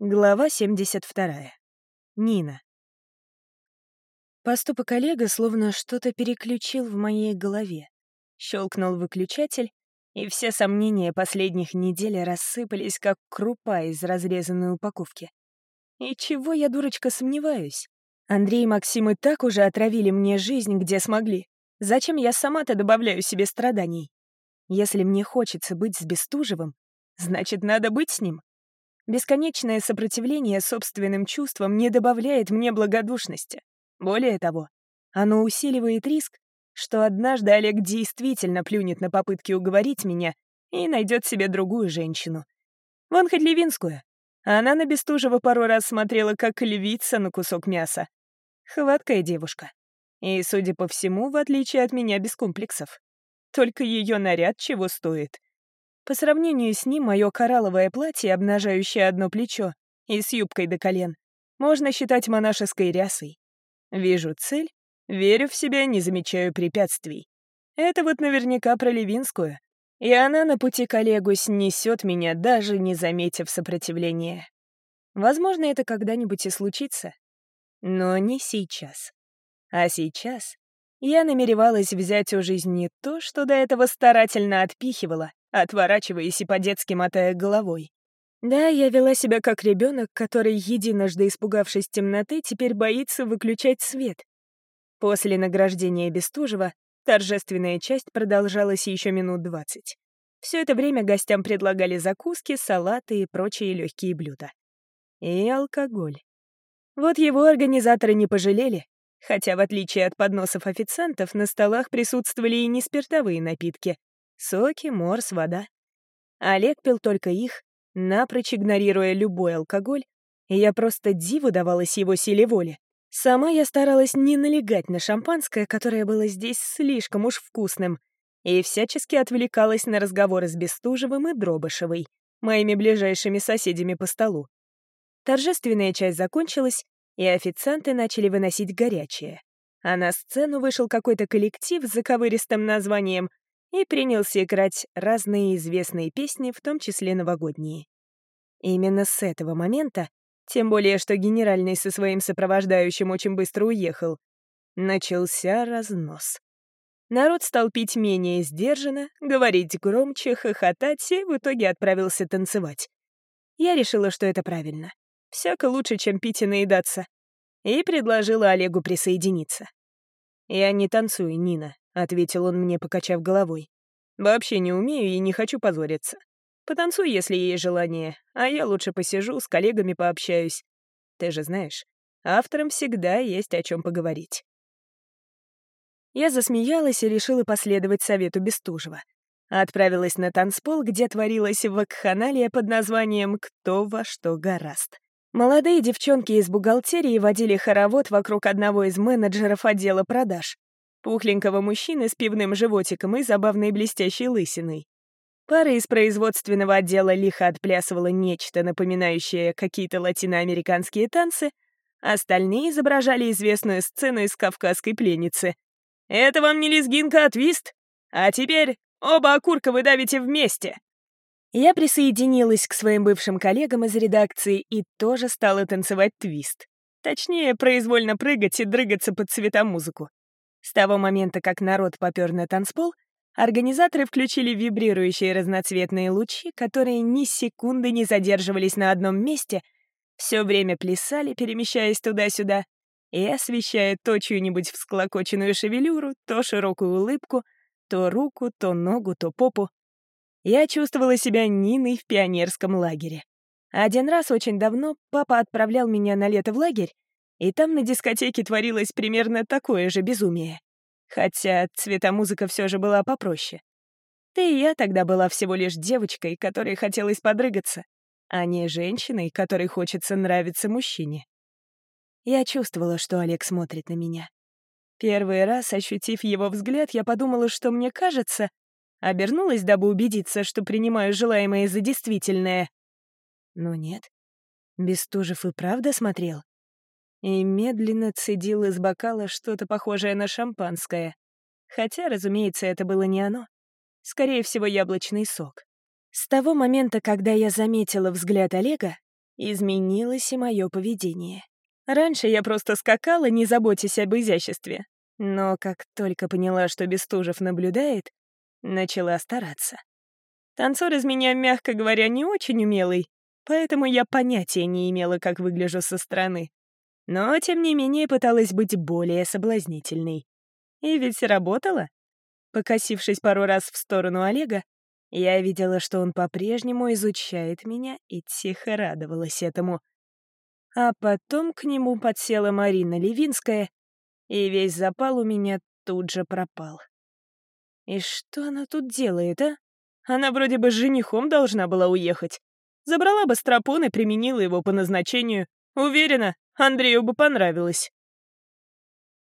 Глава 72. Нина. Поступок Олега словно что-то переключил в моей голове. Щелкнул выключатель, и все сомнения последних недель рассыпались, как крупа из разрезанной упаковки. И чего я, дурочка, сомневаюсь? Андрей и Максим и так уже отравили мне жизнь, где смогли. Зачем я сама-то добавляю себе страданий? Если мне хочется быть с Бестужевым, значит, надо быть с ним. Бесконечное сопротивление собственным чувствам не добавляет мне благодушности. Более того, оно усиливает риск, что однажды Олег действительно плюнет на попытки уговорить меня и найдет себе другую женщину. Вон хоть Левинскую. Она на Бестужева пару раз смотрела, как львица на кусок мяса. Хваткая девушка. И, судя по всему, в отличие от меня, без комплексов. Только ее наряд чего стоит. По сравнению с ним, мое коралловое платье, обнажающее одно плечо, и с юбкой до колен, можно считать монашеской рясой. Вижу цель, верю в себя, не замечаю препятствий. Это вот наверняка про Левинскую. И она на пути к Олегу снесет меня, даже не заметив сопротивления. Возможно, это когда-нибудь и случится. Но не сейчас. А сейчас я намеревалась взять у жизни то, что до этого старательно отпихивала, отворачиваясь и по-детски мотая головой. Да, я вела себя как ребенок, который, единожды испугавшись темноты, теперь боится выключать свет. После награждения Бестужева торжественная часть продолжалась еще минут двадцать. Все это время гостям предлагали закуски, салаты и прочие легкие блюда. И алкоголь. Вот его организаторы не пожалели, хотя, в отличие от подносов официантов, на столах присутствовали и не спиртовые напитки, Соки, морс, вода. Олег пил только их, напрочь игнорируя любой алкоголь, и я просто диву давалась его силе воли. Сама я старалась не налегать на шампанское, которое было здесь слишком уж вкусным, и всячески отвлекалась на разговоры с Бестужевым и Дробышевой, моими ближайшими соседями по столу. Торжественная часть закончилась, и официанты начали выносить горячее. А на сцену вышел какой-то коллектив с заковыристым названием и принялся играть разные известные песни, в том числе новогодние. именно с этого момента, тем более что генеральный со своим сопровождающим очень быстро уехал, начался разнос. Народ стал пить менее сдержанно, говорить громче, хохотать и в итоге отправился танцевать. Я решила, что это правильно. Всяко лучше, чем пить и наедаться. И предложила Олегу присоединиться. «Я не танцую, Нина», — ответил он мне, покачав головой. «Вообще не умею и не хочу позориться. Потанцуй, если есть желание, а я лучше посижу, с коллегами пообщаюсь. Ты же знаешь, авторам всегда есть о чем поговорить». Я засмеялась и решила последовать совету Бестужева. Отправилась на танцпол, где творилась вакханалия под названием «Кто во что гораст». Молодые девчонки из бухгалтерии водили хоровод вокруг одного из менеджеров отдела продаж пухленького мужчины с пивным животиком и забавной блестящей лысиной. Пара из производственного отдела лихо отплясывала нечто, напоминающее какие-то латиноамериканские танцы, остальные изображали известную сцену из «Кавказской пленницы». «Это вам не лезгинка, а твист? А теперь оба окурка вы давите вместе!» Я присоединилась к своим бывшим коллегам из редакции и тоже стала танцевать твист. Точнее, произвольно прыгать и дрыгаться под цветомузыку. С того момента, как народ попёр на танцпол, организаторы включили вибрирующие разноцветные лучи, которые ни секунды не задерживались на одном месте, все время плясали, перемещаясь туда-сюда, и освещая то чью-нибудь всклокоченную шевелюру, то широкую улыбку, то руку, то ногу, то попу. Я чувствовала себя Ниной в пионерском лагере. Один раз очень давно папа отправлял меня на лето в лагерь, и там на дискотеке творилось примерно такое же безумие. Хотя цветомузыка все же была попроще. Да и я тогда была всего лишь девочкой, которой хотелось подрыгаться, а не женщиной, которой хочется нравиться мужчине. Я чувствовала, что Олег смотрит на меня. Первый раз, ощутив его взгляд, я подумала, что мне кажется, обернулась, дабы убедиться, что принимаю желаемое за действительное. Но нет. Бестужев и правда смотрел и медленно цедил из бокала что-то похожее на шампанское. Хотя, разумеется, это было не оно. Скорее всего, яблочный сок. С того момента, когда я заметила взгляд Олега, изменилось и мое поведение. Раньше я просто скакала, не заботясь об изяществе. Но как только поняла, что Бестужев наблюдает, начала стараться. Танцор из меня, мягко говоря, не очень умелый, поэтому я понятия не имела, как выгляжу со стороны. Но, тем не менее, пыталась быть более соблазнительной. И ведь работала. Покосившись пару раз в сторону Олега, я видела, что он по-прежнему изучает меня и тихо радовалась этому. А потом к нему подсела Марина Левинская, и весь запал у меня тут же пропал. И что она тут делает, а? Она вроде бы с женихом должна была уехать. Забрала бы стропон и применила его по назначению. Уверена, Андрею бы понравилось.